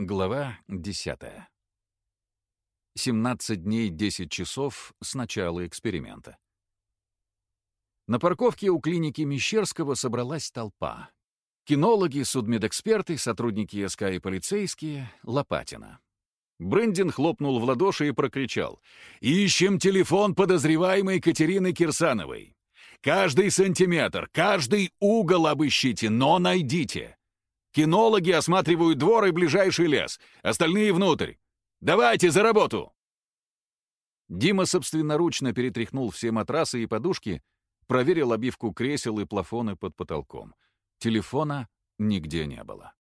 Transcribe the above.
Глава 10. 17 дней 10 часов с начала эксперимента. На парковке у клиники Мещерского собралась толпа. Кинологи, судмедэксперты, сотрудники СК и полицейские, Лопатина. Брендин хлопнул в ладоши и прокричал. «Ищем телефон подозреваемой Катерины Кирсановой. Каждый сантиметр, каждый угол обыщите, но найдите. Кинологи осматривают двор и ближайший лес, остальные внутрь. Давайте за работу!» Дима собственноручно перетряхнул все матрасы и подушки, проверил обивку кресел и плафоны под потолком. Телефона нигде не было.